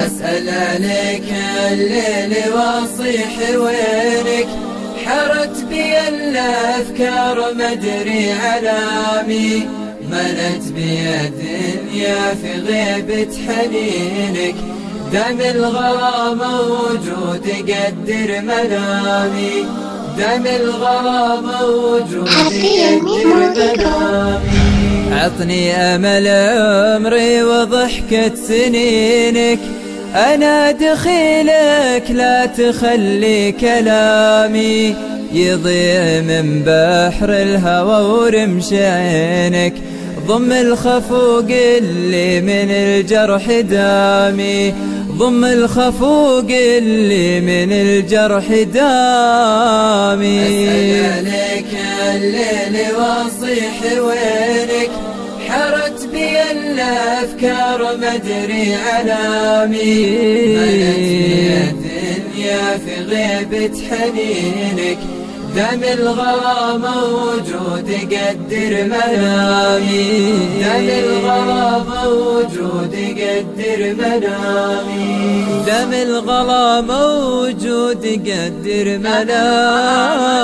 أسأل عليك الليل وأصيح وينك. حرت بي الأفكار مدري علامي. ملت بي الدنيا في غيبة حنينك دم الغرام موجود قدر منامي. دم الغرام موجود قدر منامي. عطني أمل عمري وضحكة سنينك. أنا دخيلك لا تخلي كلامي يضيع من بحر الهوى ورمش عينك ضم الخفوق اللي من الجرح دامي. ضم الخفوق اللي من الجرح دامي. أسأل عليك الليل وأصيح وينك. بي الأفكار مدري بي الدنيا في غيبة حنينك دم الغرام موجود قدر منامي. دم الغرام موجود قدر منامي. دم الغلا موجود قدر منامي.